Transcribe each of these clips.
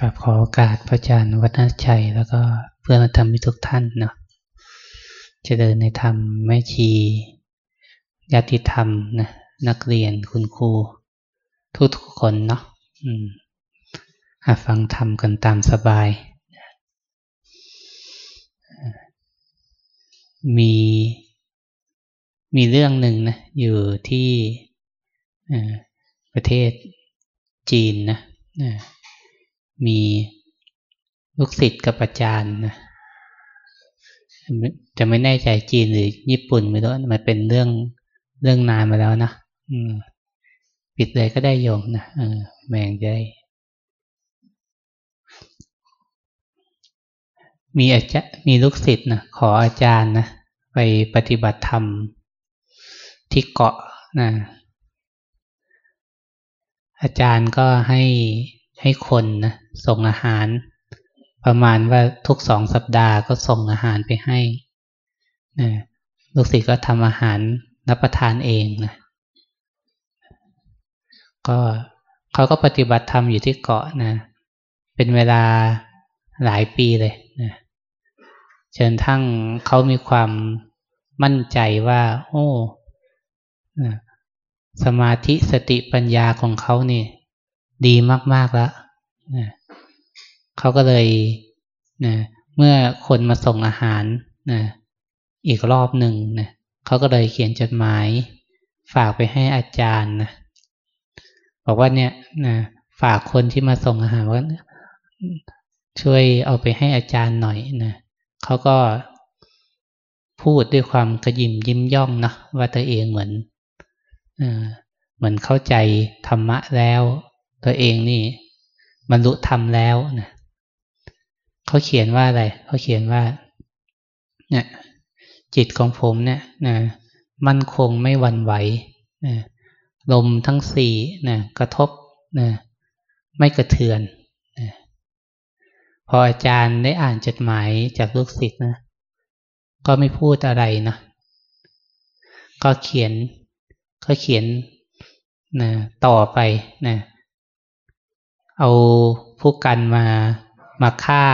กับขอโอกาสพระอาจารย์วัฒนชัย แล้วก็เพื่อนธรรมิทุกท่านเนาะจะเดินในธรรมแม่ชีญาติธรรมนะนักเรียนคุณครูทุกทุกคนเนาะฟังธรรมกันตามสบาย มีมีเรื่องหนึ่งนะอยู่ที่ประเทศจีนนะ มีลูกศิษย์กับอาจารย์นะจะไม่แน่ใจจีนหรือญี่ปุ่นไม่รู้มันเป็นเรื่องเรื่องนานมาแล้วนะปิดเลยก็ได้โยมนะแมงได้มีอาจารย์มีลูกศิษย์นะขออาจารย์นะไปปฏิบัติธรรมที่เกาะนะอาจารย์ก็ให้ ให้คนนะส่งอาหาร ประมาณว่าทุกสองสัปดาห์ก็ส่งอาหารไปให้นะลูกศิษย์ก็ทำอาหารรับประทานเองนะก็เขาก็ปฏิบัติธรรมอยู่ที่เกาะนะ เป็นเวลาหลายปีเลยนะจนทั้งเขามีความมั่นใจว่า โอ้สมาธิสติปัญญาของเขานี่ ดีมาก ๆ แล้วนะเขาก็เลยนะเมื่อคนมาส่งอาหารนะอีกรอบหนึ่งนะเขาก็เลยเขียนจดหมายฝากไปให้อาจารย์นะบอกว่าเนี่ยนะฝากคนที่มาส่งอาหารว่าช่วยเอาไปให้อาจารย์หน่อยนะเขาก็พูดด้วยความกระยิมยิ้มย่องนะว่าตัวเองเหมือนเหมือนเข้าใจธรรมะแล้ว ตัวเองนี่บรรลุธรรมแล้วนะเขาเขียนว่าอะไรเขาเขียนว่า เนี่ย จิตของผมเนี่ยนะมั่นคงไม่หวั่นไหวนะลมทั้งสี่นะกระทบนะไม่กระเทือนนะพออาจารย์ได้อ่านจดหมายจากลูกศิษย์นะก็ไม่พูดอะไรนะก็เขียนก็เขียนนะต่อไปนะ เอาผู้กันมามาฆ่า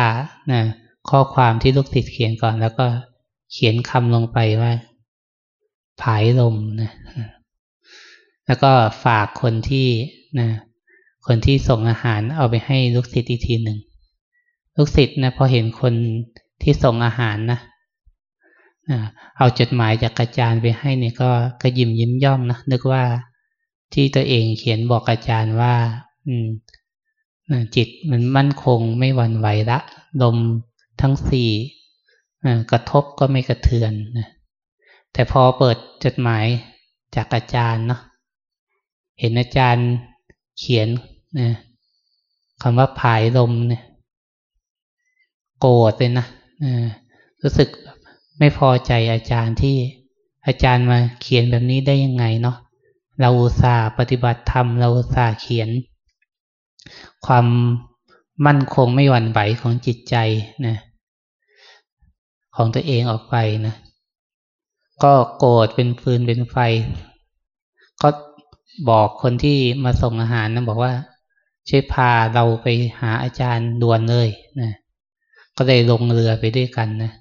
นะข้อความที่ลูกศิษย์เขียนก่อน แล้วก็เขียนคำลงไปว่า ผายลมนะแล้วก็ฝากคนที่นะคนที่ส่งอาหารเอาไปให้ลูกศิษย์อีกทีหนึ่งลูกศิษย์นะพอเห็นคนที่ส่งอาหารนะเอาจดหมายจากอาจารย์ไปให้เนี่ยก็กระยิมยิ้มย่องนะนึกว่าที่ตัวเองเขียนบอกอาจารย์ว่า อืม จิตมันมั่นคงไม่หวั่นไหวละลมทั้งสี่กระทบก็ไม่กระเทือนนะแต่พอเปิดจดหมายจากอาจารย์เนาะเห็นอาจารย์เขียนนะคำว่าผายลมเนี่ย โกรธเลยนะรู้สึกไม่พอใจอาจารย์ที่อาจารย์มาเขียนแบบนี้ได้ยังไงเนาะเราอุตส่าห์ปฏิบัติธรรมเราอุตส่าห์เขียน ความมั่นคงไม่หวั่นไหวของจิตใจนะของตัวเองออกไปนะก็โกรธเป็นฟืนเป็นไฟ ก็บอกคนที่มาส่งอาหารนะบอกว่า ช่วยพาเราไปหาอาจารย์ด่วนเลยนะก็เลยลงเรือไปด้วยกันนะ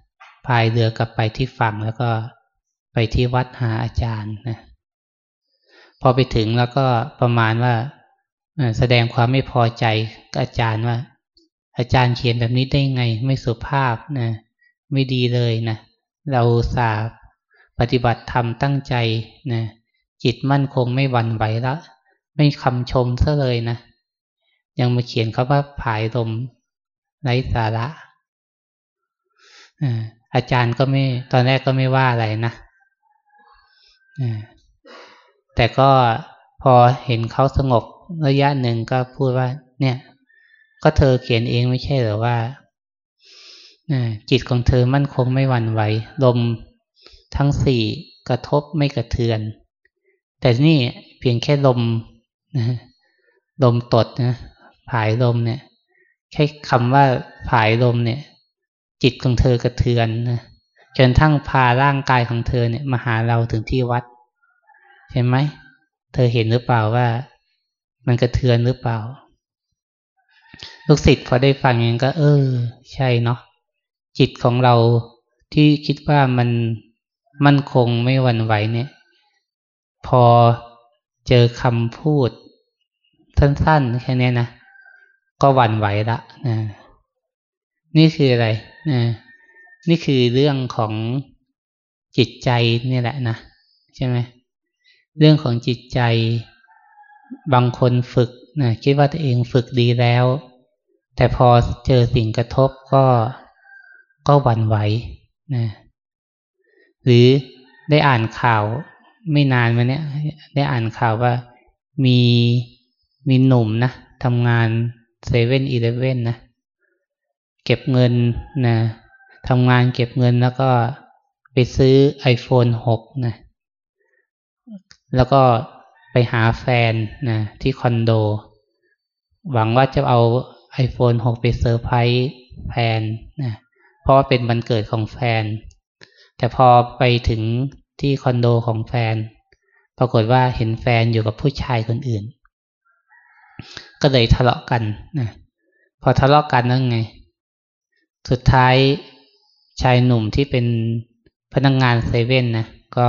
พายเรือกลับไปที่ฝั่งแล้วก็ไปที่วัดหาอาจารย์นะพอไปถึงแล้วก็ประมาณว่า แสดงความไม่พอใจกับอาจารย์ว่า อาจารย์เขียนแบบนี้ได้ไง ไม่สุภาพนะไม่ดีเลยนะเราสาปฏิบัติธรรมตั้งใจนะจิตมั่นคงไม่หวั่นไหวล้วไม่คำชมซะเลยนะยังมาเขียนเขาว่าผายลมไร้สาระอาจารย์ก็ไม่ ตอนแรกก็ไม่ว่าอะไรนะแต่ก็พอเห็นเขาสงบ ระยะหนึ่งก็พูดว่า เนี่ย ก็เธอเขียนเองไม่ใช่หรือว่าจิตของเธอมั่นคงไม่หวั่นไหวลมทั้งสี่กระทบไม่กระเทือน แต่นี่เพียงแค่ลมลมตดนะผายลมเนี่ยแค่คำว่าผายลมเนี่ย จิตของเธอกระเทือนนะจนทั้งพาร่างกายของเธอเนี่ยมาหาเราถึงที่วัด เห็นไหม เธอเห็นหรือเปล่าว่า มันกระเทือนหรือเปล่า ลูกศิษย์พอได้ฟังอย่างนี้ก็ เออ ใช่เนาะจิตของเราที่คิดว่ามันมั่นคงไม่หวั่นไหวเนี่ย พอเจอคำพูด สั้นๆแค่นี้นะก็หวั่นไหวละนะนี่คืออะไรนะนี่คือเรื่องของจิตใจนี่แหละนะใช่ไหมเรื่องของจิตใจ บางคนฝึกนะคิดว่าตัวเองฝึกดีแล้ว แต่พอเจอสิ่งกระทบก็ก็หวั่นไหวนะหรือได้อ่านข่าวไม่นานมาเนี้ยได้อ่านข่าวว่ามีมีหนุ่มนะทำงาน7-Eleven นะเก็บเงินนะทำงานเก็บเงินแล้วก็ไปซื้อ iPhone 6นะแล้วก็ ไปหาแฟนนะที่คอนโด หวังว่าจะเอา iPhone 6 ไปเซอร์ไพรส์แฟนนะเพราะว่าเป็นวันเกิดของแฟน แต่พอไปถึงที่คอนโดของแฟน ปรากฏว่าเห็นแฟนอยู่กับผู้ชายคนอื่น ก็เลยทะเลาะกันนะพอทะเลาะกันนั่นไง สุดท้ายชายหนุ่มที่เป็นพนักงงานเซเว่นนะก็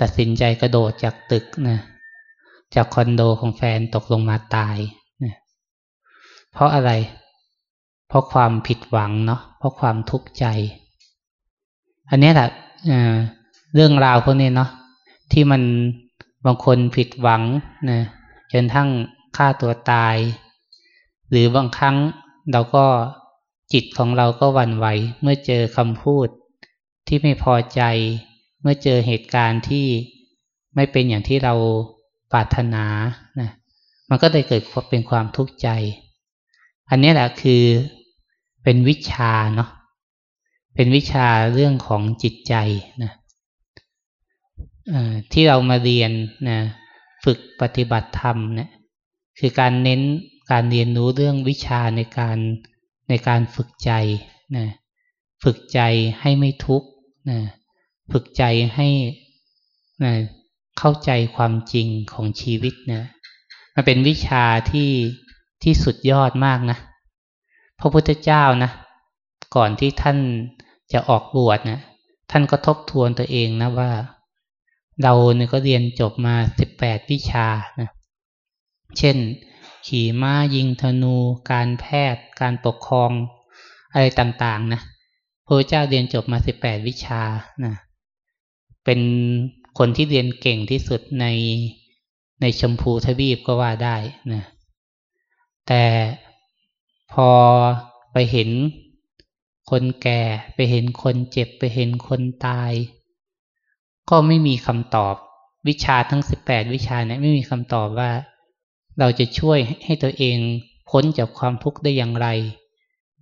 ตัดสินใจกระโดดจากตึกนะ จากคอนโดของแฟนตกลงมาตายนะเพราะอะไร เพราะความผิดหวังเนาะเพราะความทุกข์ใจ อันนี้แหละเรื่องราวพวกนี้เนาะที่มันบางคนผิดหวังนะจนทั้งฆ่าตัวตาย หรือบางครั้งเราก็จิตของเราก็วันไหว เมื่อเจอคำพูดที่ไม่พอใจ เมื่อเจอเหตุการณ์ที่ไม่เป็นอย่างที่เรา ปรารถนานะมันก็ได้เกิดเป็นความทุกข์ใจ อันนี้แหละคือเป็นวิชาเนาะเป็นวิชาเรื่องของจิตใจนะที่เรามาเรียนนะฝึกปฏิบัติธรรมเนะี่ยคือการเน้นการเรียนรู้เรื่องวิชาในการในการฝึกใจนะฝึกใจให้ไม่ทุกข์นะฝึกใจให้นะ เข้าใจความจริงของชีวิตนะมันเป็นวิชาที่ที่สุดยอดมากนะพระพุทธเจ้านะ ก่อนที่ท่านจะออกบวชนะท่านก็ทบทวนตัวเองนะว่า เราเนี่ยก็เรียนจบมาสิบแปดวิชานะเช่น ขี่ม้ายิงธนู การแพทย์ การปกครอง อะไรต่างๆนะพระเจ้าเรียนจบมาสิบแปดวิชานะเป็น คนที่เรียนเก่งที่สุดในในชมพูทวีปก็ว่าได้นะแต่พอไปเห็นคนแก่ไปเห็นคนเจ็บไปเห็นคนตาย ก็ไม่มีคำตอบวิชาทั้งสิบแปดวิชาเนี่ยไม่มีคำตอบว่า เราจะช่วยให้ตัวเองพ้นจากความทุกข์ได้อย่างไร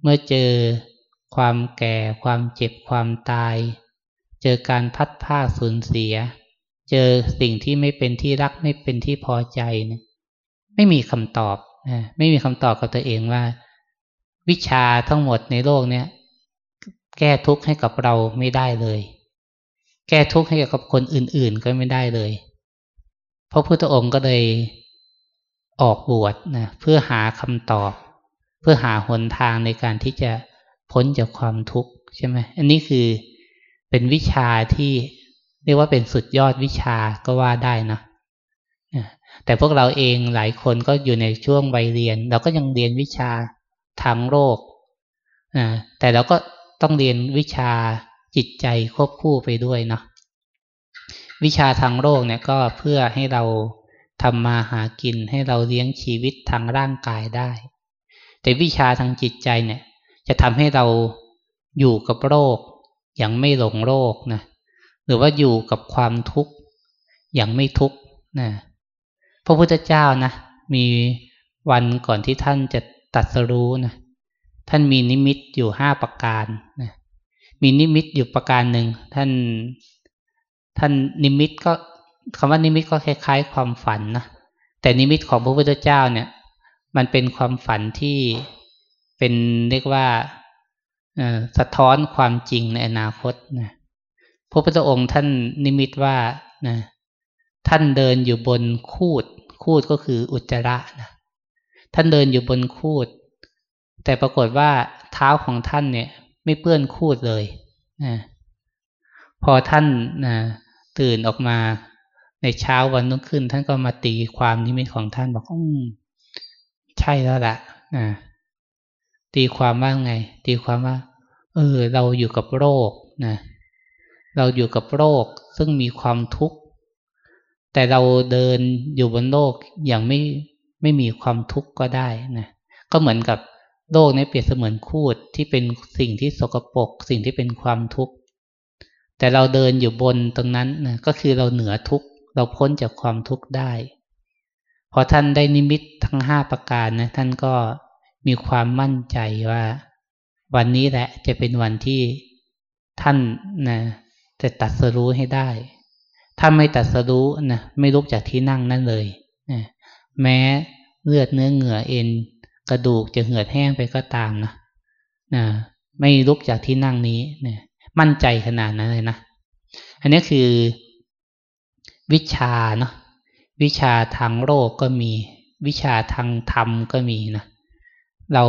เมื่อเจอความแก่ความเจ็บความตาย เจอการพัดผ้าสูญเสีย เจอสิ่งที่ไม่เป็นที่รักไม่เป็นที่พอใจเนี่ยไม่มีคำตอบนะไม่มีคำตอบกับตัวเองว่า วิชาทั้งหมดในโลกเนี่ย แก้ทุกข์ให้กับเราไม่ได้เลย แก้ทุกข์ให้กับคนอื่น ๆ ก็ไม่ได้เลยพระพุทธองค์ก็เลยออกบวชนะเพื่อหาคำตอบ เพื่อหาหนทางในการที่จะพ้นจากความทุกข์ใช่ไหมอันนี้คือเป็นวิชาที่ เรียกว่าเป็นสุดยอดวิชาก็ว่าได้นะแต่พวกเราเองหลายคนก็อยู่ในช่วงวัยเรียน เราก็ยังเรียนวิชาทางโลกแต่เราก็ต้องเรียนวิชาจิตใจควบคู่ไปด้วยเนาะวิชาทางโลกเนี่ยก็เพื่อให้เราทำมาหากินให้เราเลี้ยงชีวิตทางร่างกายได้ แต่วิชาทางจิตใจเนี่ย จะทำให้เราอยู่กับโรคอย่างไม่หลงโรคนะ หรือว่าอยู่กับความทุกข์อย่างไม่ทุกข์นะพระพุทธเจ้านะมีวันก่อนที่ท่านจะตัดสรู้นะท่านมีนิมิตอยู่ห้าประการนะมีนิมิตอยู่ประการหนึ่งท่าน ท่านนิมิตก็คำว่านิมิตก็คล้ายๆ ความฝันนะแต่นิมิตของพระพุทธเจ้าเนี่ย มันเป็นความฝันที่เป็นเรียกว่าสะท้อนความจริงในอนาคตนะ พระพุทธองค์ท่านนิมิตว่านะท่านเดินอยู่บนคูด คูดก็คืออุจจาระนะท่านเดินอยู่บนคูด แต่ปรากฏว่าเท้าของท่านเนี่ย ไม่เปื้อนคูดเลยนะพอท่านนะตื่นออกมาในเช้าวันนุ่งขึ้น ท่านก็มาตีความนิมิตของท่านบอกอืมใช่แล้วละนะตีความว่าไง ตีความว่า เออ เราอยู่กับโรคนะ เราอยู่กับโรคซึ่งมีความทุกข์ แต่เราเดินอยู่บนโลกอย่างไม่ไม่มีความทุกข์ก็ได้นะก็เหมือนกับโลกนี้เปรียบเสมือนคูดที่เป็นสิ่งที่สกปรกสิ่งที่เป็นความทุกข์ แต่เราเดินอยู่บนตรงนั้นนะก็คือเราเหนือทุกข์ เราพ้นจากความทุกข์ได้พอท่านได้นิมิตทั้งห้าประการนะท่านก็มีความมั่นใจว่า วันนี้แหละจะเป็นวันที่ท่านนะ จะตัดสรู้ให้ได้ ถ้าไม่ตัดสรู้นะไม่ลุกจากที่นั่งนั่นเลยนะแม้เลือดเนื้อเหงื่อเอ็น กระดูกจะเหือดแห้งไปก็ตามนะนะไม่ลุกจากที่นั่งนี้นะมั่นใจขนาดนั้นเลยนะอันนี้คือ วิชาเนาะวิชาทางโลกก็มี วิชาทางธรรมก็มีนะเรา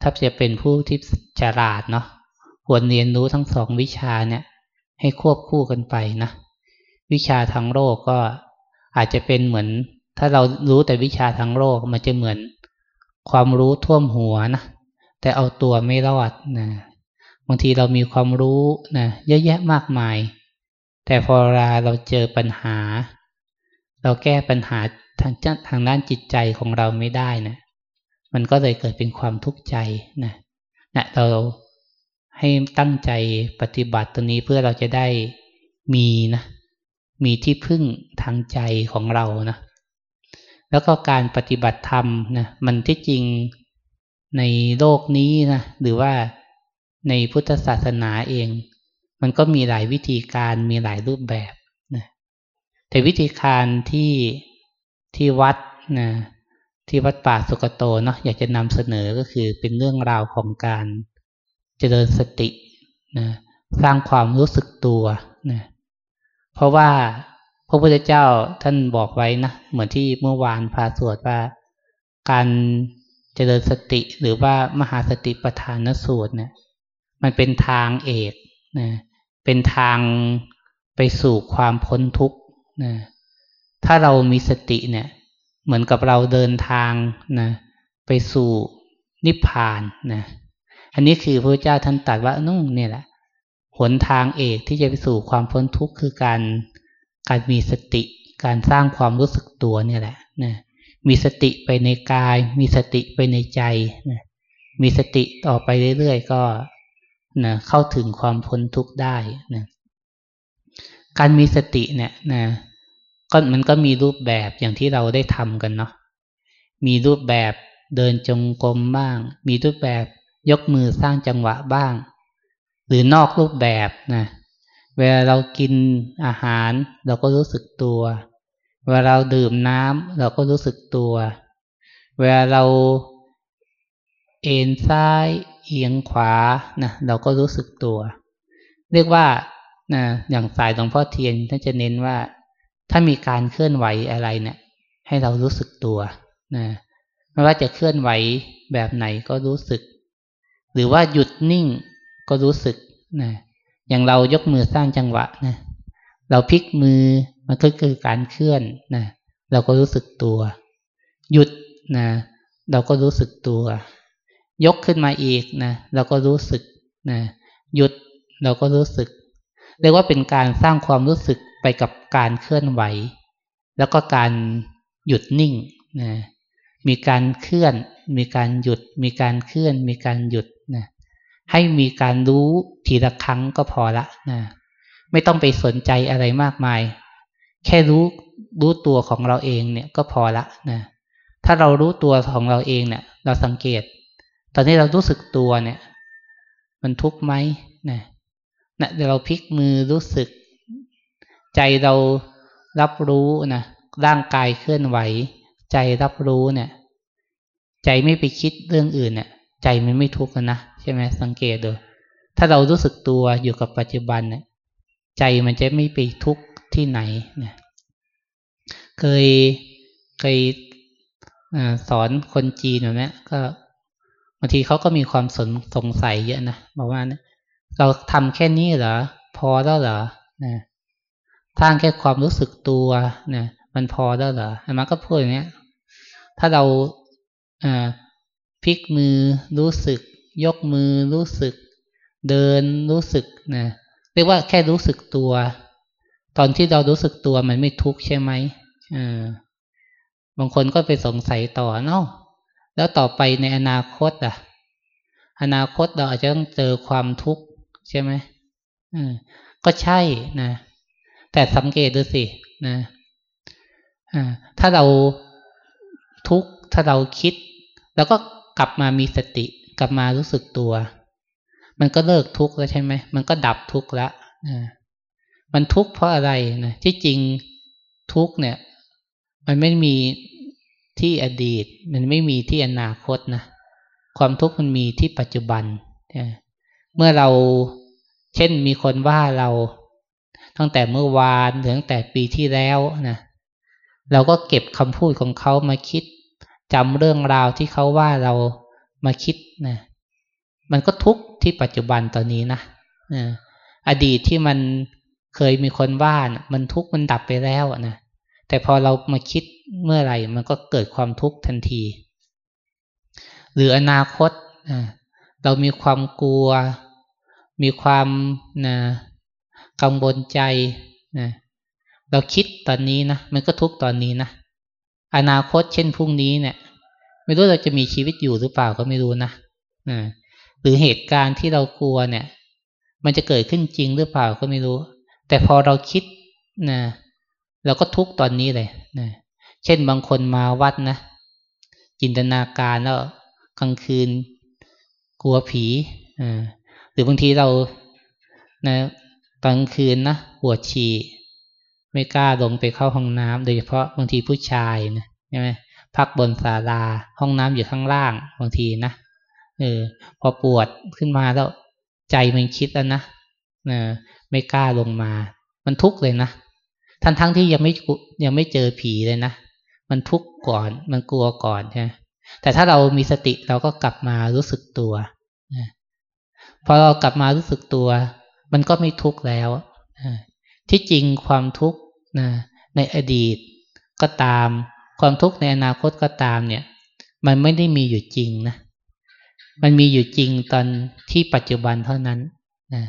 ถ้าจะเป็นผู้ที่ฉลาดเนาะควรเรียนรู้ทั้งสองวิชาเนี่ย ให้ควบคู่กันไปนะ วิชาทางโลกก็อาจจะเป็นเหมือน ถ้าเรารู้แต่วิชาทางโลกมันจะเหมือน ความรู้ท่วมหัวนะแต่เอาตัวไม่รอดนะบางทีเรามีความรู้นะเยอะแยะมากมาย แต่พอเวลาเราเจอปัญหา เราแก้ปัญหาทางทางด้านจิตใจของเราไม่ได้นะมันก็เลยเกิดเป็นความทุกข์ใจนะนะเรา ให้ตั้งใจปฏิบัติตัวนี้เพื่อเราจะได้มีนะมีที่พึ่งทางใจของเรานะแล้วก็การปฏิบัติธรรมนะมันที่จริงในโลกนี้นะหรือว่าในพุทธศาสนาเอง มันก็มีหลายวิธีการมีหลายรูปแบบนะแต่วิธีการที่ที่วัดนะที่วัดป่าสุกโตเนาะอยากจะนำเสนอก็คือเป็นเรื่องราวของการเจริญสตินะสร้างความรู้สึกตัวนะเพราะว่าพระพุทธเจ้าท่านบอกไว้นะเหมือนที่เมื่อวานพาสวดว่า การเจริญสติหรือว่ามหาสติปัฏฐานสูตรเนี่ย มันเป็นทางเอกนะเป็นทางไปสู่ความพ้นทุกข์นะถ้าเรามีสติเนี่ย เหมือนกับเราเดินทางนะไปสู่นิพพานนะ อันนี้คือพระเจ้าท่านตรัสว่านุ่งเนี่ยแหละหนทางเอกที่จะไปสู่ความพ้นทุกข์คือการการมีสติ การสร้างความรู้สึกตัวเนี่ยแหละนะมีสติไปในกาย มีสติไปในใจนะมีสติต่อไปเรื่อยๆก็นะเข้าถึงความพ้นทุกข์ได้นะการมีสติเนี่ยนะก็มันก็มีรูปแบบอย่างที่เราได้ทำกันเนาะมีรูปแบบเดินจงกรมบ้าง มีรูปแบบ ยกมือสร้างจังหวะบ้าง หรือนอกรูปแบบนะเวลาเรากินอาหาร เราก็รู้สึกตัว เวลาเราดื่มน้ำเราก็รู้สึกตัว เวลาเราเอ็นซ้ายเอียงขวานะเราก็รู้สึกตัว เรียกว่านะอย่างสายหลวงพ่อเทียนท่านจะเน้นว่า ถ้ามีการเคลื่อนไหวอะไรเนะี่ย ให้เรารู้สึกตัวนะไม่ว่าจะเคลื่อนไหวแบบไหนก็รู้สึก หรือว่าหยุดนิ่งก็รู้สึกนะอย่างเรายกมือสร้างจังหวะนะเราพลิกมือมันก็คือการเคลื่อนนะเราก็รู้สึกตัว หยุดนะเราก็รู้สึกตัว ยกขึ้นมาอีกนะเราก็รู้สึกนะหยุดเราก็รู้สึก เรียกว่าเป็นการสร้างความรู้สึกไปกับการเคลื่อนไหว แล้วก็การหยุดนิ่งนะมีการเคลื่อน มีการหยุด มีการเคลื่อน มีการหยุด ให้มีการรู้ทีละครั้งก็พอละนะไม่ต้องไปสนใจอะไรมากมาย แค่รู้รู้ตัวของเราเองเนี่ยก็พอละนะถ้าเรารู้ตัวของเราเองเนี่ย เราสังเกต ตอนนี้เรารู้สึกตัวเนี่ย มันทุกข์ไหมนะนะเดี๋ยวเราพลิกมือรู้สึก ใจเรารับรู้นะร่างกายเคลื่อนไหว ใจรับรู้เนี่ย ใจไม่ไปคิดเรื่องอื่นเนี่ย ใจมันไม่ทุกข์นะใช่ไหมสังเกตดูถ้าเรารู้สึกตัวอยู่กับปัจจุบันเนี่ยใจมันจะไม่ไปทุกข์ที่ไหนเนี่ยเคยเคยสอนคนจีนแบบนี้ก็บางทีเขาก็มีความสนสงสัยเยอะนะบอกว่าเราทำแค่นี้เหรอ พอแล้วเหรอนะถ้าแค่ความรู้สึกตัวนะมันพอแล้วเหรอมันก็พูดอย่างนี้ถ้าเรา พลิกมือรู้สึก ยกมือรู้สึก เดินรู้สึกนะเรียกว่าแค่รู้สึกตัว ตอนที่เรารู้สึกตัวมันไม่ทุกข์ใช่ไหมบางคนก็ไปสงสัยต่อเนาะแล้วต่อไปในอนาคตอะ อนาคตเราอาจจะต้องเจอความทุกข์ใช่ไหมอืมก็ใช่นะ แต่สังเกตดูสินะถ้าเราทุกข์ถ้าเราคิด แล้วก็ ลับมามีสติ กลับมารู้สึกตัว มันก็เลิกทุกข์แล้วใช่ไหมมันก็ดับทุกข์แล้วนะมันทุกข์เพราะอะไรนะที่จริงทุกข์เนี่ย มันไม่มีที่อดีต มันไม่มีที่อนาคตนะความทุกข์มันมีที่ปัจจุบันเมื่อเราเช่นมีคนว่าเราตั้งแต่เมื่อวานหรือตั้งแต่ปีที่แล้วนะเราก็เก็บคำพูดของเขามาคิด จำเรื่องราวที่เขาว่าเรามาคิดนะมันก็ทุกข์ที่ปัจจุบันตอนนี้นะอดีตที่มันเคยมีคนว่านะมันทุกข์มันดับไปแล้วนะแต่พอเรามาคิดเมื่อไหร่ มันก็เกิดความทุกข์ทันที หรืออนาคตเรามีความกลัว มีความนะกังวลใจนะเราคิดตอนนี้นะมันก็ทุกตอนนี้นะ อนาคตเช่นพรุ่งนี้เนี่ย ไม่รู้เราจะมีชีวิตอยู่หรือเปล่าก็ไม่รู้นะหรือเหตุการณ์ที่เรากลัวเนี่ย มันจะเกิดขึ้นจริงหรือเปล่าก็ไม่รู้ แต่พอเราคิดนะเราก็ทุกตอนนี้เลยนะเช่นบางคนมาวัดนะจินตนาการแล้วกลางคืน กลัวผีหรือบางทีเรานะตอนกลางคืนนะปวดฉี่ ไม่กล้าลงไปเข้าห้องน้ำโดยเฉพาะบางทีผู้ชายนะใช่ไหมพักบนศาลาห้องน้ำอยู่ข้างล่างบางทีนะเออพอปวดขึ้นมาแล้วใจมันคิดแล้วนะเออไม่กล้าลงมา มันทุกข์เลยนะทั้งทั้งที่ยังไม่ยังไม่เจอผีเลยนะมันทุกข์ก่อนมันกลัวก่อนใช่แต่ถ้าเรามีสติเราก็กลับมารู้สึกตัวพอเรากลับมารู้สึกตัว มันก็ไม่ทุกข์แล้วที่จริงความทุกข์ ในอดีตก็ตาม ความทุกข์ในอนาคตก็ตามเนี่ย มันไม่ได้มีอยู่จริงนะ มันมีอยู่จริงตอนที่ปัจจุบันเท่านั้นนะ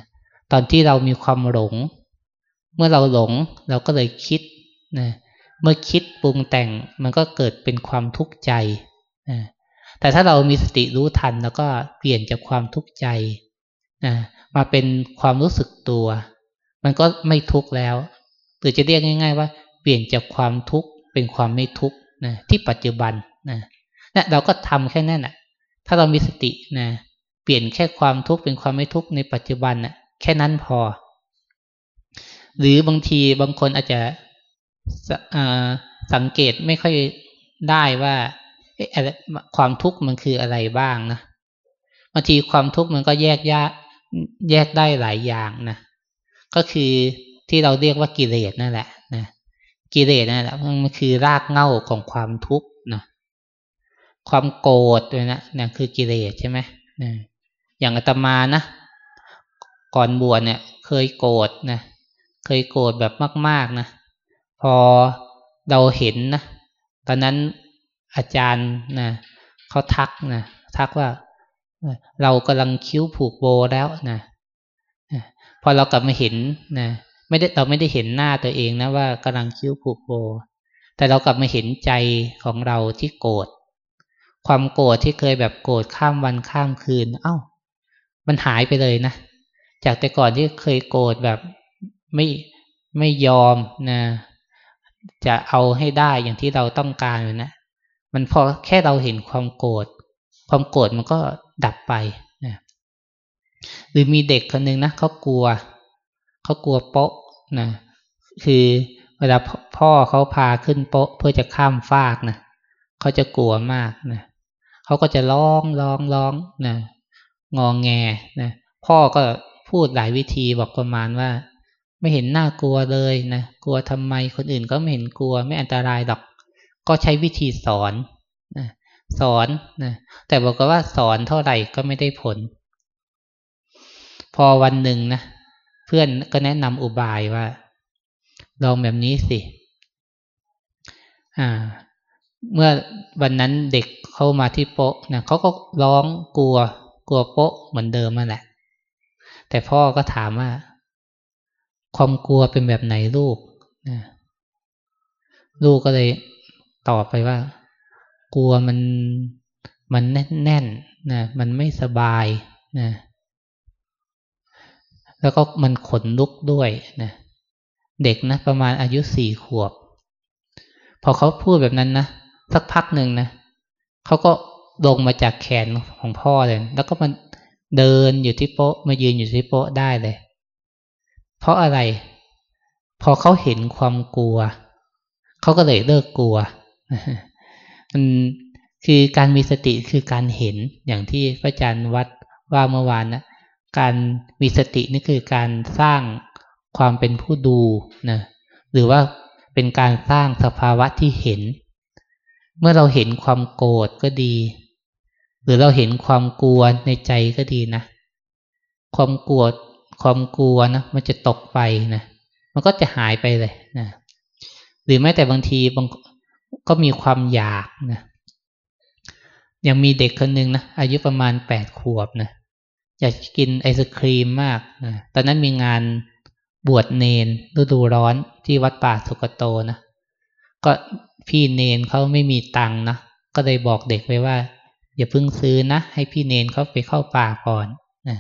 ตอนที่เรามีความหลง เมื่อเราหลงเราก็เลยคิดนะเมื่อคิดปรุงแต่งมันก็เกิดเป็นความทุกข์ใจนะแต่ถ้าเรามีสติรู้ทันแล้วก็เปลี่ยนจากความทุกข์ใจนะมาเป็นความรู้สึกตัว มันก็ไม่ทุกข์แล้ว หรือจะเรียกง่าย ๆ ว่าเปลี่ยนจากความทุกข์เป็นความไม่ทุกข์นะที่ปัจจุบันนะนะเราก็ทำแค่นั้นแหะถ้าเรามีสตินะเปลี่ยนแค่ความทุกข์เป็นความไม่ทุกข์ในปัจจุบันนะแค่นั้นพอ หรือบางทีบางคนอาจจะสังเกตไม่ค่อยได้ว่าความทุกข์มันคืออะไรบ้างนะบางทีความทุกข์มันก็แยกยากแยกได้หลายอย่างนะก็คือ ที่เราเรียกว่ากิเลสนั่นแหละนะกิเลสนั่นแหละมันคือรากเหง้าของความทุกข์นะความโกรธด้วยนะนี่คือกิเลสใช่ไหมนะอย่างอาตมานะก่อนบวชเนี่ย เคยโกรธนะเคยโกรธแบบมาก ๆนะพอเราเห็นนะตอนนั้นอาจารย์นะเขาทักนะทักว่าเรากำลังคิ้วผูกโบแล้วนะพอเรากลับมาเห็นนะ ไม่ได้เราไม่ได้เห็นหน้าตัวเองนะว่ากำลังคิ้วผูกโบ แต่เรากลับมาเห็นใจของเราที่โกรธความโกรธที่เคยแบบโกรธข้ามวันข้ามคืน เอา้า มันหายไปเลยนะ จากแต่ก่อนที่เคยโกรธแบบไม่ไม่ยอมนะ จะเอาให้ได้อย่างที่เราต้องการเลยนะ มันพอแค่เราเห็นความโกรธ ความโกรธมันก็ดับไปนะหรือมีเด็กคนหนึ่งนะเขากลัว เขากลัวโป๊ะนะคือเวลาพ่อเขาพาขึ้นโป๊ะเพื่อจะข้ามฟากนะเขาจะกลัวมากนะเขาก็จะร้องร้องร้องนะงองแงนะพ่อก็พูดหลายวิธีบอกประมาณว่า ไม่เห็นน่ากลัวเลยนะกลัวทำไมคนอื่นก็ไม่เห็นกลัวไม่อันตรายหรอก ก็ใช้วิธีสอนนะสอนนะแต่บอกว่าสอนเท่าไหร่ก็ไม่ได้ผล พอวันหนึ่งนะ เพื่อนก็แนะนำอุบายว่า ลองแบบนี้สิอ่า เมื่อวันนั้นเด็กเข้ามาที่โป๊ะนะเขาก็ร้องกลัว กลัวโป๊ะเหมือนเดิมนั่นแหละ แต่พ่อก็ถามว่า ความกลัวเป็นแบบไหนลูกนะลูกก็เลยตอบไปว่า กลัวมันมันแน่นๆนะมันไม่สบายนะ แล้วก็มันขนลุกด้วยนะเด็กนะประมาณอายุสี่ขวบ พอเขาพูดแบบนั้นนะสักพักหนึ่งนะเขาก็ลงมาจากแขนของพ่อเลย แล้วก็มันเดินอยู่ที่โป๊ะมายืนอยู่ที่โป๊ะได้เลย เพราะอะไร พอเขาเห็นความกลัว เขาก็เลยเลิกกลัว มันคือการมีสติคือการเห็นอย่างที่พระอาจารย์วัดว่าเมื่อวานนะ การมีสตินี่คือการสร้างความเป็นผู้ดูนะหรือว่าเป็นการสร้างสภาวะที่เห็น เมื่อเราเห็นความโกรธก็ดี หรือเราเห็นความกลัวในใจก็ดีนะ ความกลัวความกลัวนะมันจะตกไปนะมันก็จะหายไปเลยนะหรือแม้แต่บางทีบางก็มีความอยากนะยังมีเด็กคนหนึ่งนะอายุประมาณแปดขวบนะ อยากกินไอศครีมมากนะตอนนั้นมีงานบวชเนนฤดูร้อนที่วัดป่าสุกโตนะ ก็พี่เนนเขาไม่มีตังค์นะก็เลยบอกเด็กไว้ว่า อย่าเพิ่งซื้อนะ ให้พี่เนนเขาไปเข้าป่าก่อนนะ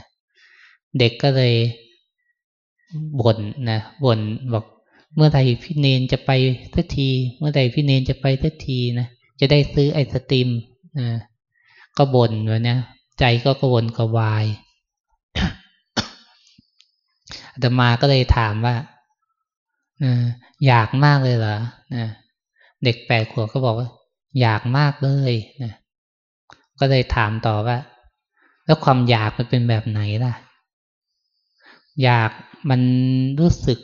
เด็กก็เลยบ่นนะบ่นบอกเมื่อใดพี่เนนจะไปสักที เมื่อใดพี่เนนจะไปสักทีนะจะได้ซื้อไอศติมนะก็บ่นวะเนี่ยใจก็กระวนกระวาย อาตมาก็เลยถามว่าอยากมากเลยเหรอเด็กแปดขวบก็บอกว่า อยากมากเลยนะก็เลยถามต่อว่า แล้วความอยากมันเป็นแบบไหนล่ะ อยากมันรู้สึก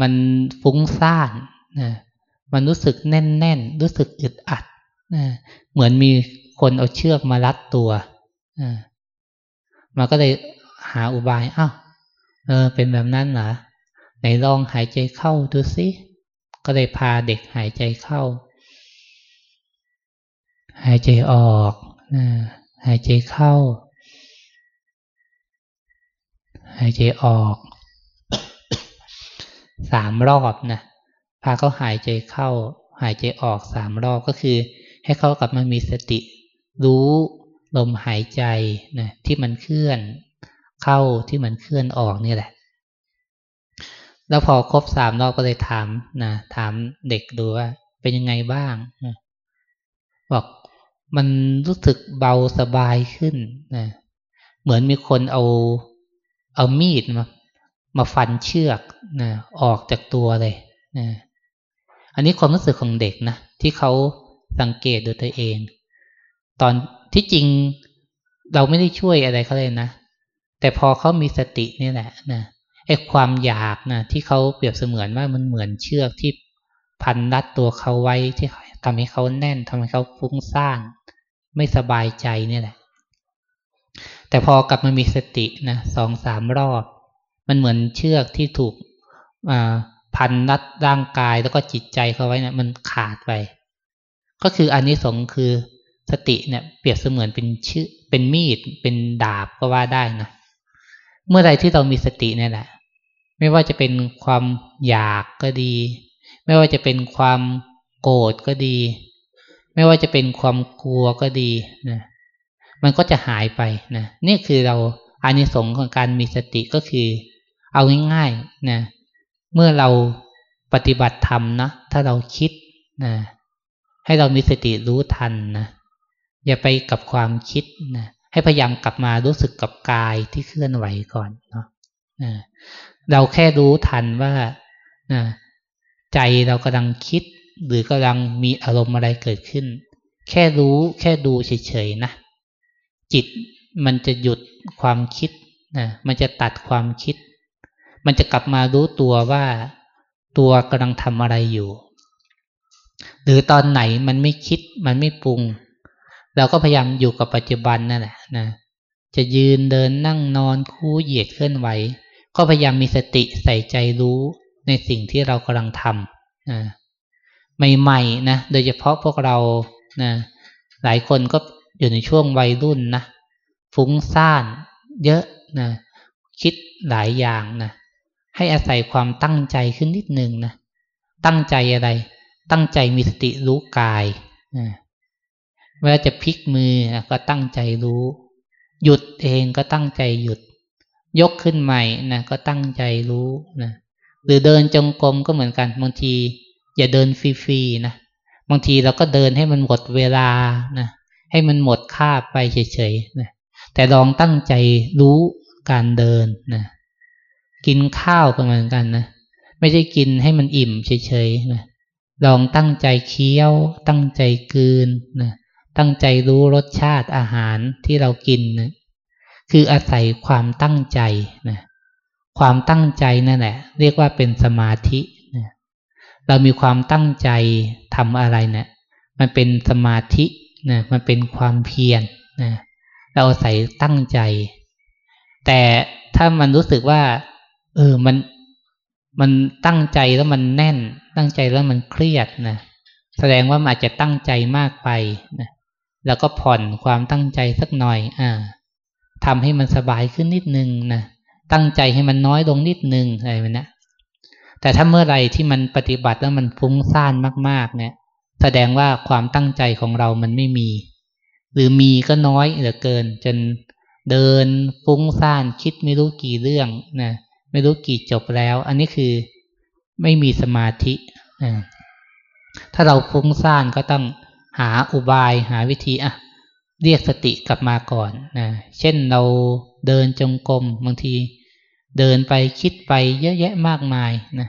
มันฟุ้งซ่านนะมันรู้สึกแน่นๆรู้สึกอึดอัดนะเหมือนมีคนเอาเชือกมารัดตัวมันก็เลยหาอุบายอ้าว เออ เป็นแบบนั้นเหรอไหนลองหายใจเข้าดูสิก็เลยพาเด็กหายใจเข้า หายใจออกนะหายใจเข้า หายใจออกสามรอบนะพาเขาหายใจเข้า หายใจออกสามรอบก็คือ ให้เขากลับมามีสติ รู้ลมหายใจนะที่มันเคลื่อน เข้าที่มันเคลื่อนออกนี่แหละ แล้วพอครบสามรอบก็เลยถามนะถามเด็กดูว่า เป็นยังไงบ้างบอกมันรู้สึกเบาสบายขึ้นนะเหมือนมีคนเอาเอามีดมามาฟันเชือกนะออกจากตัวเลยนะอันนี้ความรู้สึกของเด็กนะที่เขาสังเกตดูตัวเอง ตอนที่จริงเราไม่ได้ช่วยอะไรเขาเลยนะ แต่พอเขามีสตินี่แหละนะไอ้ความอยากนะที่เขาเปรียบเสมือนว่ามันเหมือนเชือกที่พันรัดตัวเขาไว้ที่ทำให้เขาแน่นทำให้เขาฟุ้งซ่านไม่สบายใจนี่แหละ แต่พอกลับมามีสตินะสองสามรอบ มันเหมือนเชือกที่ถูกพันรัดร่างกายแล้วก็จิตใจเขาไว้นะมันขาดไป ก็คืออันนี้สงคือสติเนี่ยเปรียบเสมือนเป็นชื่อเป็นมีดเป็นดาบก็ว่าได้นะ เมื่อใดที่เรามีสติเนี่ยแหละ ไม่ว่าจะเป็นความอยากก็ดี ไม่ว่าจะเป็นความโกรธก็ดี ไม่ว่าจะเป็นความกลัวก็ดีนะมันก็จะหายไปนะนี่คือเราอานิสงส์ของการมีสติก็คือ เอาง่ายๆนะเมื่อเราปฏิบัติธรรมนะถ้าเราคิดนะให้เรามีสติรู้ทันนะอย่าไปกับความคิดนะ ให้พยายามกลับมารู้สึกกับกายที่เคลื่อนไหวก่อนเนาะเราแค่รู้ทันว่าใจเรากำลังคิด หรือกำลังมีอารมณ์อะไรเกิดขึ้น แค่รู้แค่ดูเฉยๆนะ จิตมันจะหยุดความคิดนะมันจะตัดความคิด มันจะกลับมารู้ตัวว่าตัวกำลังทำอะไรอยู่ หรือตอนไหนมันไม่คิดมันไม่ปรุง เราก็พยายามอยู่กับปัจจุบันนั่นแหละนะจะยืนเดินนั่งนอนคู่เหยียดเคลื่อนไหว ก็พยายามมีสติใส่ใจรู้ในสิ่งที่เรากำลังทำนะใหม่ๆนะโดยเฉพาะพวกเรานะหลายคนก็อยู่ในช่วงวัยรุ่นนะฟุ้งซ่านเยอะนะคิดหลายอย่างนะให้อาศัยความตั้งใจขึ้นนิดนึงนะตั้งใจอะไร ตั้งใจมีสติรู้กายนะ เวลาจะพลิกมือก็ตั้งใจรู้ หยุดเองก็ตั้งใจหยุด ยกขึ้นใหม่นะก็ตั้งใจรู้นะหรือเดินจงกรมก็เหมือนกัน บางที อย่าเดินฟรีๆนะบางทีเราก็เดินให้มันหมดเวลานะให้มันหมดค่าไปเฉยๆนะแต่ลองตั้งใจรู้การเดินนะกินข้าวก็เหมือนกันนะไม่ใช่กินให้มันอิ่มเฉยๆนะลองตั้งใจเคี้ยว ตั้งใจกืนนะ ตั้งใจรู้รสชาติอาหารที่เรากินนะคืออาศัยความตั้งใจนะความตั้งใจนั่นแหละ เรียกว่าเป็นสมาธินะเรามีความตั้งใจทำอะไรเนะี่ยมันเป็นสมาธินะมันเป็นความเพียรนะเราอาศัยตั้งใจ แต่ถ้ามันรู้สึกว่า เออมันมันตั้งใจแล้วมันแน่น ตั้งใจแล้วมันเครียดนะแสดงว่ามันอาจจะตั้งใจมากไปนะ แล้วก็ผ่อนความตั้งใจสักหน่อย อ่าทำให้มันสบายขึ้นนิดนึงนะตั้งใจให้มันน้อยลงนิดนึงอะไรแบบนี้แต่ถ้าเมื่อไรที่มันปฏิบัติแล้วมันฟุ้งซ่านมาก ๆ เนี่ย แสดงว่าความตั้งใจของเรามันไม่มี หรือมีก็น้อยเหลือเกิน จนเดินฟุ้งซ่านคิดไม่รู้กี่เรื่องนะไม่รู้กี่จบแล้ว อันนี้คือไม่มีสมาธิถ้าเราฟุ้งซ่านก็ต้อง หาอุบายหาวิธีอะเรียกสติกลับมาก่อนนะเช่นเราเดินจงกรมบางที เดินไปคิดไปเยอะแยะมากมายนะ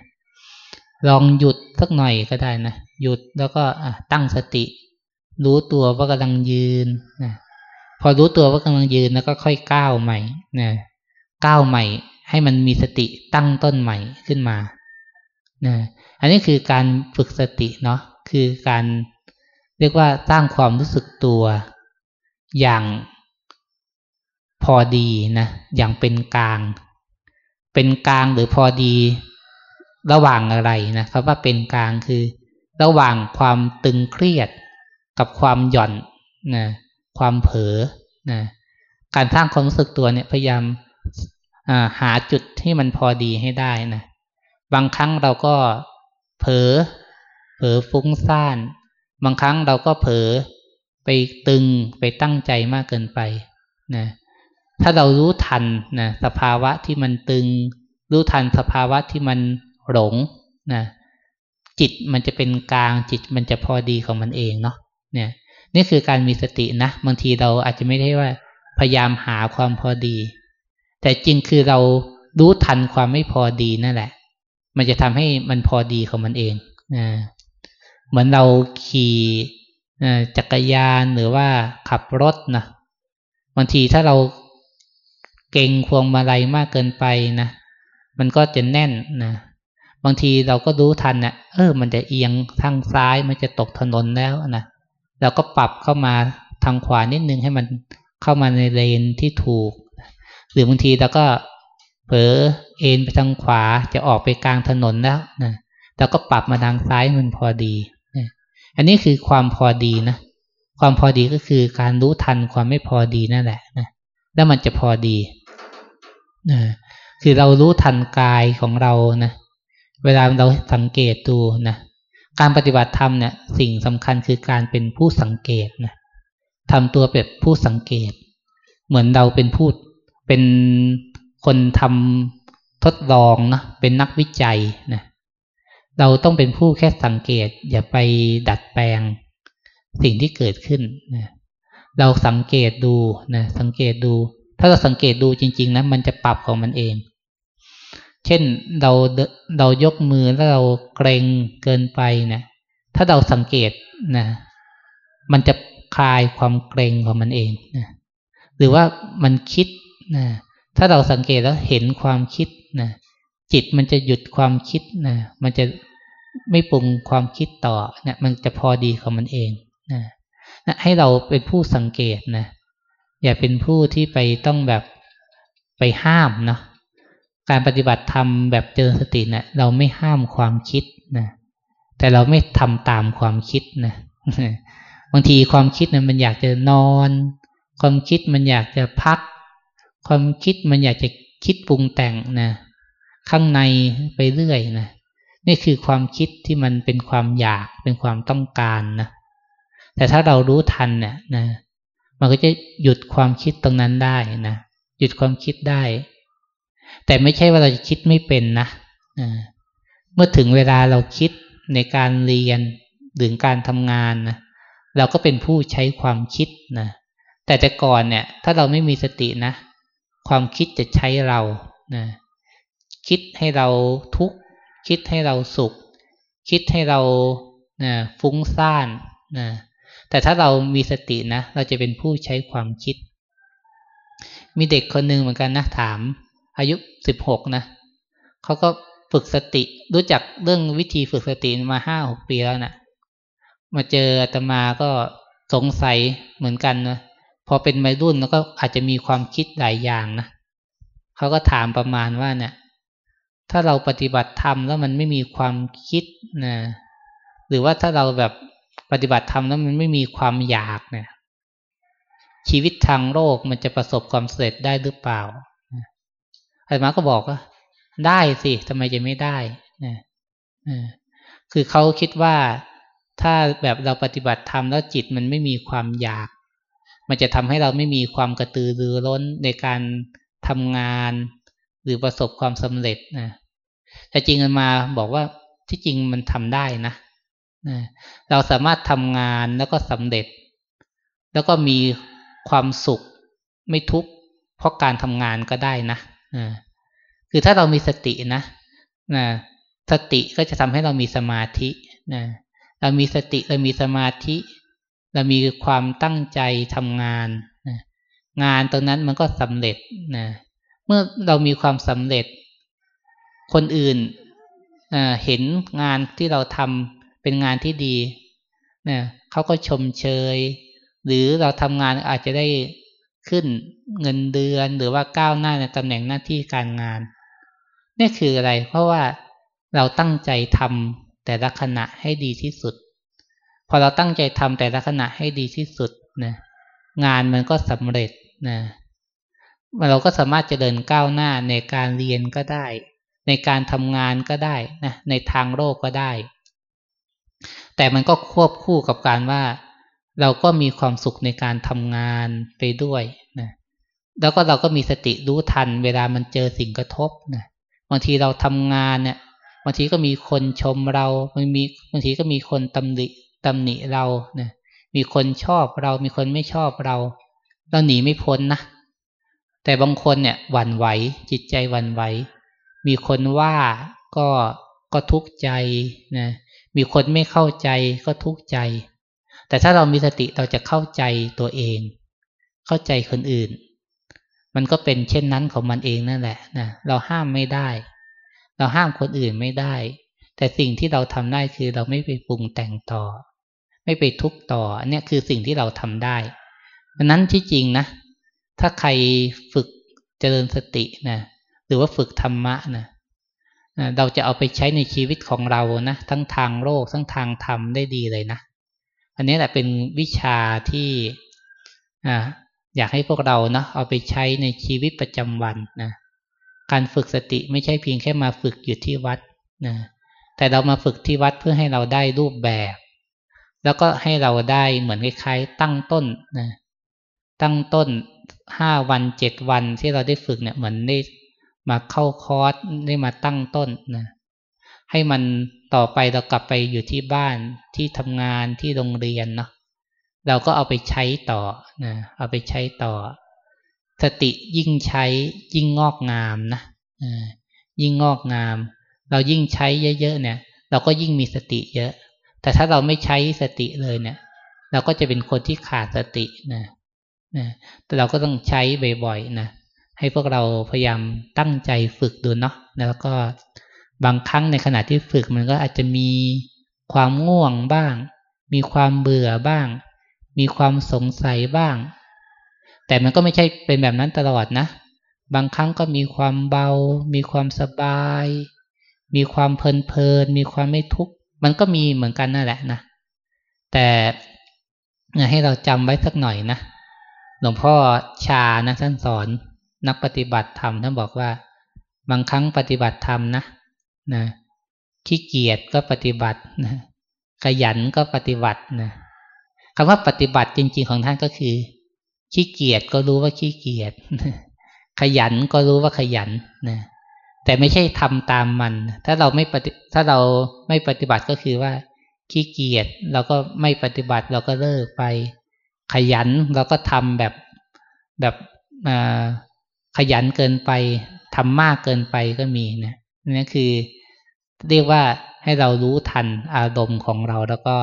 ลองหยุดสักหน่อยก็ได้นะหยุดแล้วก็ตั้งสติ รู้ตัวว่ากำลังยืนนะพอรู้ตัวว่ากำลังยืนแล้วก็ค่อยก้าวใหม่นะก้าวใหม่ ให้มันมีสติตั้งต้นใหม่ขึ้นมานะอันนี้คือการฝึกสติเนาะคือการ เรียกว่าสร้างความรู้สึกตัว อย่างพอดีนะอย่างเป็นกลาง เป็นกลางหรือพอดี ระหว่างอะไรนะครับว่าเป็นกลางคือ ระหว่างความตึงเครียดกับความหย่อนนะความเผลอนะการสร้างความรู้สึกตัวเนี่ยพยายามหาจุดที่มันพอดีให้ได้นะบางครั้งเราก็เผลอเผลอฟุ้งซ่าน บางครั้งเราก็เผลอไปตึงไปตั้งใจมากเกินไปนะถ้าเรารู้ทันนะสภาวะที่มันตึง รู้ทันสภาวะที่มันหลงนะจิตมันจะเป็นกลางจิตมันจะพอดีของมันเองเนาะเนี่ยนี่คือการมีสตินะบางทีเราอาจจะไม่ได้ว่า พยายามหาความพอดี แต่จริงคือเรารู้ทันความไม่พอดีนั่นแหละ มันจะทำให้มันพอดีของมันเองนะ เหมือนเราขี่จักรยานหรือว่าขับรถนะบางทีถ้าเราเก่งพวงมาลัยมากเกินไปนะมันก็จะแน่นนะบางทีเราก็รู้ทันนะเออ มันจะเอียงทางซ้ายมันจะตกถนนแล้วนะเราก็ปรับเข้ามาทางขวานิดนึงให้มันเข้ามาในเลนที่ถูก หรือบางทีเราก็เผลอเอ็นไปทางขวาจะออกไปกลางถนนแล้วนะเราก็ปรับมาทางซ้ายมันพอดี อันนี้คือความพอดีนะความพอดีก็คือการรู้ทันความไม่พอดีนั่นแหละนะแล้วมันจะพอดีนะคือเรารู้ทันกายของเรานะเวลาเราสังเกตดูนะการปฏิบัติธรรมเนี่ยสิ่งสำคัญคือการเป็นผู้สังเกตนะทำตัวเป็นผู้สังเกต เหมือนเราเป็นผู้เป็นคนทำทดลองนะเป็นนักวิจัยนะ เราต้องเป็นผู้แค่สังเกต อย่าไปดัดแปลง สิ่งที่เกิดขึ้นนะเราสังเกตดูนะสังเกตดู ถ้าเราสังเกตดูจริง ๆนะมันจะปรับของมันเอง เช่นเราเรายกมือแล้วเราเกรงเกินไปนะถ้าเราสังเกตนะมันจะคลายความเกรงของมันเองนะหรือว่ามันคิดนะถ้าเราสังเกตแล้วเห็นความคิดนะ จิตมันจะหยุดความคิดนะมันจะไม่ปรุงความคิดต่อเนะี่ยมันจะพอดีของมันเองนะนะให้เราเป็นผู้สังเกตนะอย่าเป็นผู้ที่ไปต้องแบบไปห้ามเนาะการปฏิบัติธรรมแบบเจริญสติเนะี่ยเราไม่ห้ามความคิดนะแต่เราไม่ทำตามความคิดนะบางทีความคิดนะมันอยากจะนอน ความคิดมันอยากจะพัก ความคิดมันอยากจะคิดปรุงแต่งนะ ข้างในไปเรื่อยนะนี่คือความคิดที่มันเป็นความอยากเป็นความต้องการนะแต่ถ้าเรารู้ทันเนี่ยนะ มันก็จะหยุดความคิดตรงนั้นได้นะหยุดความคิดได้ แต่ไม่ใช่ว่าเราจะคิดไม่เป็นนะเมื่อถึงเวลาเราคิดในการเรียนหรือการทำงานนะเราก็เป็นผู้ใช้ความคิดนะแต่แต่ก่อนเนี่ย ถ้าเราไม่มีสตินะ ความคิดจะใช้เรานะ คิดให้เราทุกข์คิดให้เราสุข คิดให้เรานะฟุ้งซ่านนะแต่ถ้าเรามีสตินะ เราจะเป็นผู้ใช้ความคิด มีเด็กคนหนึ่งเหมือนกันนะถาม อายุสิบหกนะเขาก็ฝึกสติรู้จักเรื่องวิธีฝึกสติมาห้าหกปีแล้วนะมาเจออาตมาก็สงสัยเหมือนกันนะพอเป็นวัยรุ่นแล้วก็อาจจะมีความคิดหลายอย่างนะเขาก็ถามประมาณว่าเนี่ย ถ้าเราปฏิบัติธรรมแล้วมันไม่มีความคิดนะหรือว่าถ้าเราแบบปฏิบัติธรรมแล้วมันไม่มีความอยากเนี่ยชีวิตทางโลกมันจะประสบความสำเร็จได้หรือเปล่าอาตมาก็บอกว่าได้สิทำไมจะไม่ได้นะคือเขาคิดว่าถ้าแบบเราปฏิบัติธรรมแล้วจิตมันไม่มีความอยาก มันจะทำให้เราไม่มีความกระตือรือร้นในการทำงาน หรือประสบความสำเร็จนะแต่จริงมันมาบอกว่าที่จริงมันทำได้นะนะเราสามารถทำงานแล้วก็สำเร็จ แล้วก็มีความสุขไม่ทุกข์เพราะการทำงานก็ได้นะนะคือถ้าเรามีสตินะนะสติก็จะทำให้เรามีสมาธินะเรามีสติเรามีสมาธิ เรามีความตั้งใจทำงานนะงานตรงนั้นมันก็สำเร็จนะ เมื่อเรามีความสำเร็จ คนอื่นเห็นงานที่เราทำเป็นงานที่ดีเนี่ยเขาก็ชมเชย หรือเราทำงานอาจจะได้ขึ้นเงินเดือนหรือว่าก้าวหน้าในตำแหน่งหน้าที่การงาน นี่คืออะไร เพราะว่าเราตั้งใจทำแต่ละขณะให้ดีที่สุด พอเราตั้งใจทำแต่ละขณะให้ดีที่สุดนะงานมันก็สำเร็จนะ เราก็สามารถจะเดินก้าวหน้าในการเรียนก็ได้ ในการทำงานก็ได้นะในทางโลกก็ได้ แต่มันก็ควบคู่กับการว่า เราก็มีความสุขในการทำงานไปด้วยนะแล้วก็เราก็มีสติรู้ทัน เวลามันเจอสิ่งกระทบนะบางทีเราทำงานเนี่ยบางทีก็มีคนชมเราบางมีบางทีก็มีคนตำหนิตำหนิเรานะมีคนชอบเรามีคนไม่ชอบเรา เราหนีไม่พ้นนะ แต่บางคนเนี่ยหวั่นไหวจิตใจหวั่นไหวมีคนว่าก็ก็ทุกข์ใจนะมีคนไม่เข้าใจก็ทุกข์ใจ แต่ถ้าเรามีสติเราจะเข้าใจตัวเอง เข้าใจคนอื่น มันก็เป็นเช่นนั้นของมันเองนั่นแหละนะเราห้ามไม่ได้ เราห้ามคนอื่นไม่ได้ แต่สิ่งที่เราทำได้คือเราไม่ไปปรุงแต่งต่อ ไม่ไปทุกข์ต่ออันนี้คือสิ่งที่เราทำได้ดังนั้นที่จริงนะ ถ้าใครฝึกเจริญสตินะหรือว่าฝึกธรรมะนะเราจะเอาไปใช้ในชีวิตของเรานะทั้งทางโลกทั้งทางธรรมได้ดีเลยนะ อันนี้แหละเป็นวิชาที่อยากให้พวกเรานะเอาไปใช้ในชีวิตประจำวันนะการฝึกสติไม่ใช่เพียงแค่มาฝึกอยู่ที่วัดนะแต่เรามาฝึกที่วัดเพื่อให้เราได้รูปแบบ แล้วก็ให้เราได้เหมือนคล้ายๆ ตั้งต้นนะตั้งต้น ห้าวันเจ็ดวันที่เราได้ฝึกเนี่ยเหมือนได้มาเข้าคอร์สได้มาตั้งต้นนะให้มันต่อไปเรากลับไปอยู่ที่บ้านที่ทำงานที่โรงเรียนเนาะเราก็เอาไปใช้ต่อนะเอาไปใช้ต่อ สติยิ่งใช้ยิ่งงอกงามนะยิ่งงอกงาม เรายิ่งใช้เยอะๆเนี่ย เราก็ยิ่งมีสติเยอะ แต่ถ้าเราไม่ใช้สติเลยเนี่ย เราก็จะเป็นคนที่ขาดสตินะ นะแต่เราก็ต้องใช้บ่อยๆนะให้พวกเราพยายามตั้งใจฝึกดูเนาะแล้วก็บางครั้งในขณะที่ฝึกมันก็อาจจะมีความง่วงบ้าง มีความเบื่อบ้าง มีความสงสัยบ้าง แต่มันก็ไม่ใช่เป็นแบบนั้นตลอดนะ บางครั้งก็มีความเบา มีความสบาย มีความเพลินเพลินมีความไม่ทุกข์มันก็มีเหมือนกันนั่นแหละนะแต่ให้เราจำไว้สักหน่อยนะ หลวงพ่อชานะท่านสอนนักปฏิบัติธรรมท่านบอกว่า บางครั้งปฏิบัติธรรมนะนะขี้เกียจก็ปฏิบัตินะขยันก็ปฏิบัตินะคำว่าปฏิบัติจริง ๆของท่านก็คือ ขี้เกียจก็รู้ว่าขี้เกียจขยันก็รู้ว่าขยันนะแต่ไม่ใช่ทำตามมัน ถ้าเราไม่ปฏิถ้าเราไม่ปฏิบัติก็คือว่าขี้เกียจเราก็ไม่ปฏิบัติเราก็เลิกไป ขยันเราก็ทำแบบแบบขยันเกินไปทำมากเกินไปก็มีนะนี่คือเรียกว่าให้เรารู้ทันอารมณ์ของเราแล้วก็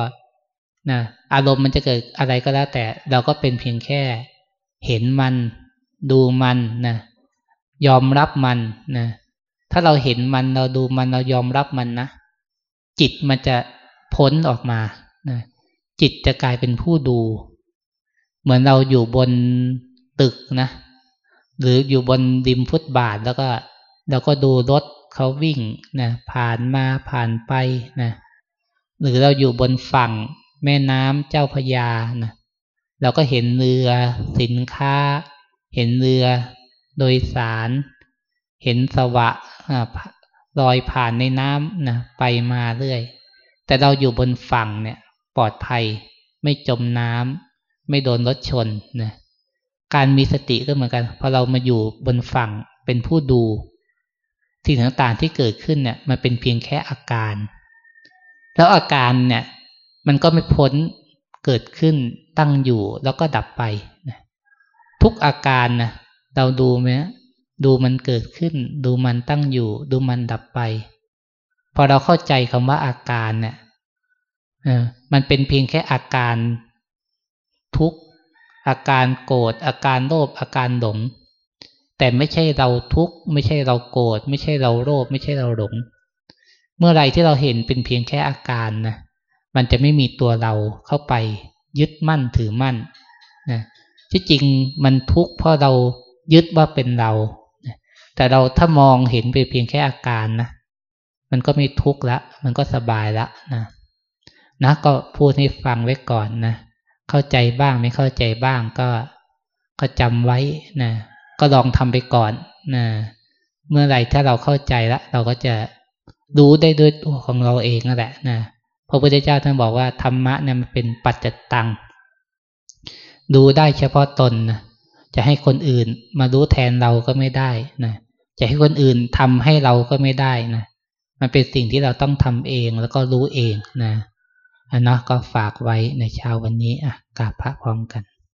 นะอารมณ์มันจะเกิดอะไรก็แล้ว แต่เราก็เป็นเพียงแค่เห็นมันดูมันนะยอมรับมันนะถ้าเราเห็นมันเราดูมันเรายอมรับมันนะจิตมันจะพ้นออกมานะจิตจะกลายเป็นผู้ดู เหมือนเราอยู่บนตึกนะ หรืออยู่บนดิมฟุตบาทแล้วก็เราก็ดูรถเขาวิ่งนะผ่านมาผ่านไปนะหรือเราอยู่บนฝั่งแม่น้ำเจ้าพยานะเราก็เห็นเรือสินค้า เห็นเรือโดยสาร เห็นสวะลอยผ่านในน้ำนะไปมาเรื่อย แต่เราอยู่บนฝั่งเนี่ย ปลอดภัยไม่จมน้ำ ไม่โดนรถชนนะการมีสติก็เหมือนกันพอเรามาอยู่บนฝั่งเป็นผู้ดู สิ่งต่างๆที่เกิดขึ้นเนี่ย มันเป็นเพียงแค่อาการ แล้วอาการเนี่ย มันก็ไม่พ้นเกิดขึ้นตั้งอยู่แล้วก็ดับไปนะทุกอาการนะเราดูไหมดูมันเกิดขึ้น ดูมันตั้งอยู่ ดูมันดับไป พอเราเข้าใจคำว่าอาการเนี่ยมันเป็นเพียงแค่อาการ ทุกอาการโกรธอาการโลภอาการหลง แต่ไม่ใช่เราทุกข์ ไม่ใช่เราโกรธไม่ใช่เราโลภไม่ใช่เราหลง เมื่อไรที่เราเห็นเป็นเพียงแค่อาการนะมันจะไม่มีตัวเราเข้าไปยึดมั่นถือมั่นนะที่จริงมันทุกข์เพราะเรายึดว่าเป็นเรา แต่เราถ้ามองเห็นเป็นเพียงแค่อาการนะ มันก็ไม่ทุกข์ละ มันก็สบายละนะ นะก็พูดให้ฟังไว้ก่อนนะ เข้าใจบ้างไม่เข้าใจบ้างก็ก็จำไว้นะก็ลองทำไปก่อนนะเมื่อไรถ้าเราเข้าใจแล้วเราก็จะรู้ได้ด้วยตัวของเราเองนั่นแหละนะพระพุทธเจ้าท่านบอกว่าธรรมะเนี่ยมันเป็นปัจจตัง ดูได้เฉพาะตนนะจะให้คนอื่นมารู้แทนเราก็ไม่ได้นะจะให้คนอื่นทำให้เราก็ไม่ได้นะมันเป็นสิ่งที่เราต้องทำเองแล้วก็รู้เองนะ นนั้นก็ฝากไว้ในเช้าวันนี้อะกราบพระพร้อมกัน